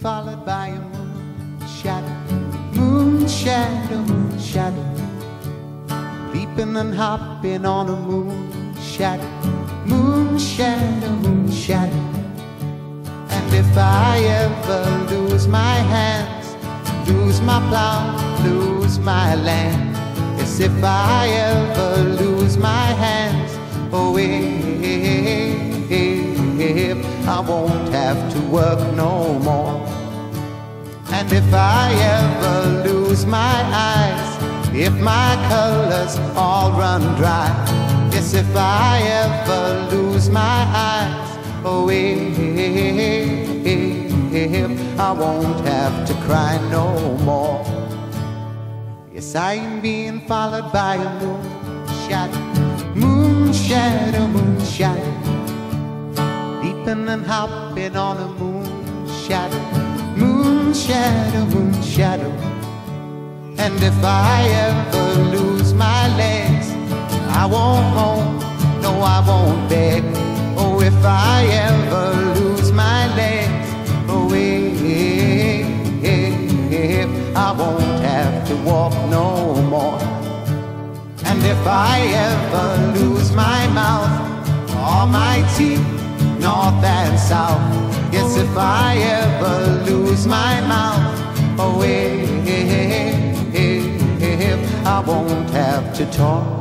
followed by a moon shadow, moon shadow, moon shadow, leaping and hopping on a moon shadow, moon shadow, moon shadow. And if I ever lose my hands, lose my plow, lose my land, yes, if I ever lose my hands, oh, if I won't have to work no more. And if I ever lose my eyes, if my colors all run dry, yes, if I ever lose my eyes, oh, if I won't have to cry no more. Yes, I'm being followed by a moon shadow, moon leaping and hopping on a moon shadow, moon shadow, moon shadow. And if I ever lose my legs, I won't moan, no, I won't beg. Oh, if I ever lose my legs, oh, if I won't have to walk no more. And if I ever lose my south, yes, if I ever lose my mouth, oh, if I won't have to talk.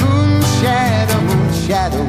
moon shadow, moon shadow.